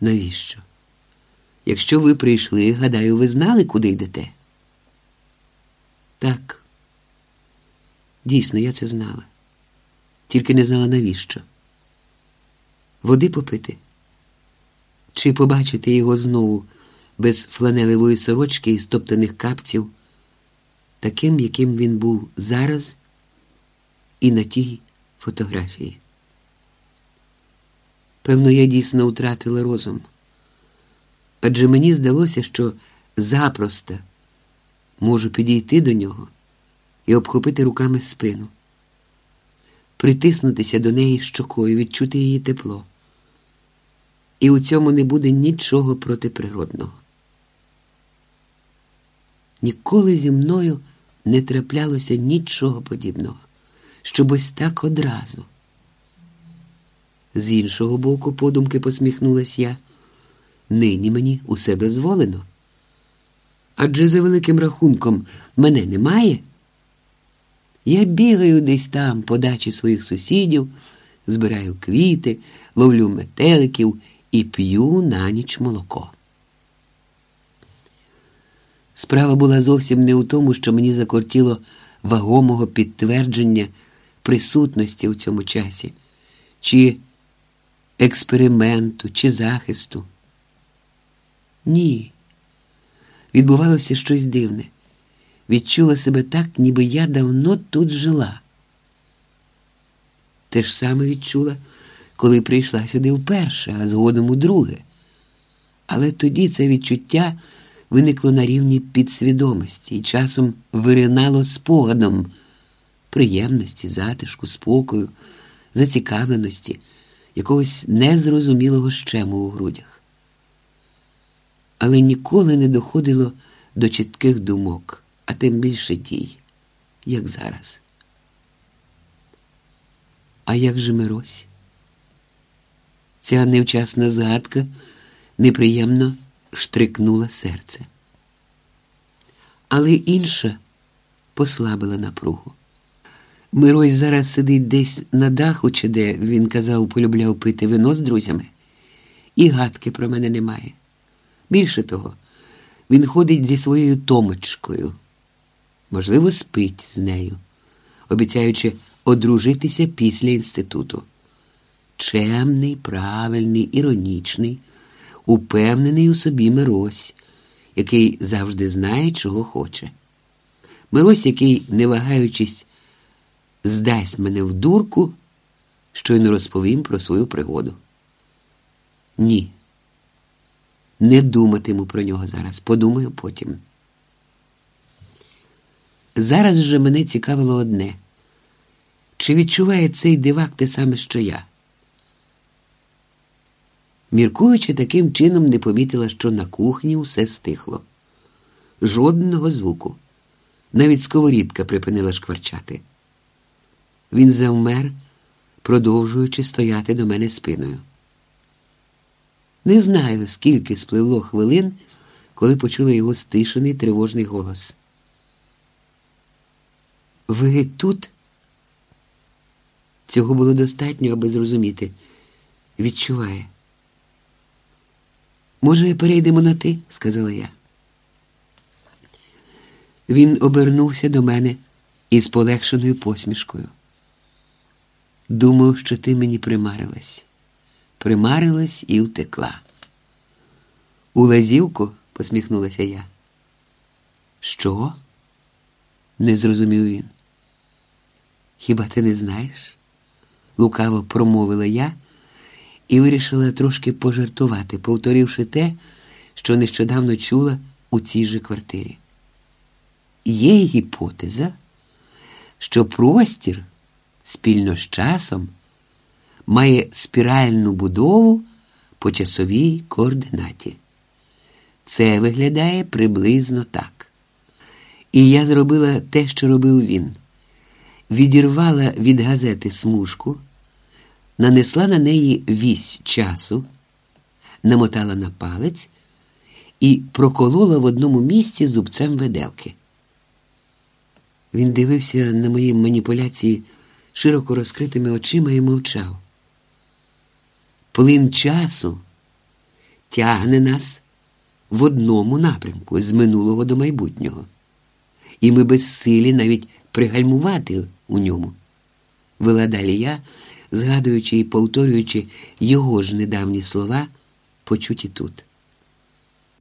Навіщо? Якщо ви прийшли, гадаю, ви знали, куди йдете? Так. Дійсно, я це знала. Тільки не знала навіщо. Води попити? Чи побачити його знову без фланелевої сорочки і стоптаних капців, таким, яким він був зараз і на тій фотографії? Певно, я дійсно втратила розум. Адже мені здалося, що запросто можу підійти до нього і обхопити руками спину, притиснутися до неї щокою, відчути її тепло. І у цьому не буде нічого протиприродного. Ніколи зі мною не траплялося нічого подібного, щоб ось так одразу. З іншого боку, подумки посміхнулась я. Нині мені усе дозволено. Адже за великим рахунком мене немає. Я бігаю десь там, по дачі своїх сусідів, збираю квіти, ловлю метеликів і п'ю на ніч молоко. Справа була зовсім не у тому, що мені закортіло вагомого підтвердження присутності у цьому часі, чи експерименту, чи захисту. Ні. Відбувалося щось дивне. Відчула себе так, ніби я давно тут жила. Те ж саме відчула, коли прийшла сюди вперше, а згодом удруге. Але тоді це відчуття виникло на рівні підсвідомості і часом виринало спогадом приємності, затишку, спокою, зацікавленості, якогось незрозумілого щему у грудях. Але ніколи не доходило до чітких думок, а тим більше дій, як зараз. А як же Мирось? Ця невчасна згадка неприємно штрикнула серце. Але інша послабила напругу. Мирось зараз сидить десь на даху, чи де він казав, полюбляв пити вино з друзями, і гадки про мене немає. Більше того, він ходить зі своєю томочкою, можливо, спить з нею, обіцяючи одружитися після інституту. Чемний, правильний, іронічний, упевнений у собі Мирось, який завжди знає, чого хоче. Мирось, який, не вагаючись, здасть мене в дурку, щойно розповім про свою пригоду. Ні. Не думатиму про нього зараз, подумаю потім. Зараз же мене цікавило одне. Чи відчуває цей дивак те саме, що я? Міркуючи таким чином, не помітила, що на кухні усе стихло. Жодного звуку. Навіть сковорідка припинила шкварчати. Він завмер, продовжуючи стояти до мене спиною. Не знаю, скільки спливло хвилин, коли почула його стишений тривожний голос. Ви тут? Цього було достатньо, аби зрозуміти. Відчуває. Може, перейдемо на ти? сказала я. Він обернувся до мене із полегшеною посмішкою. Думав, що ти мені примарилась. Примарилась і втекла. У лазівку? посміхнулася я. Що? не зрозумів він. Хіба ти не знаєш? лукаво промовила я і вирішила трошки пожартувати, повторивши те, що нещодавно чула у цій же квартирі. Є гіпотеза, що простір спільно з часом має спіральну будову по часовій координаті. Це виглядає приблизно так. І я зробила те, що робив він. Відірвала від газети смужку, нанесла на неї вісь часу, намотала на палець і проколола в одному місці зубцем веделки. Він дивився на мої маніпуляції широко розкритими очима і мовчав. Плин часу тягне нас в одному напрямку з минулого до майбутнього, і ми безсилі навіть пригальмувати у ньому. Вела далі я, згадуючи і повторюючи його ж недавні слова, почуті тут.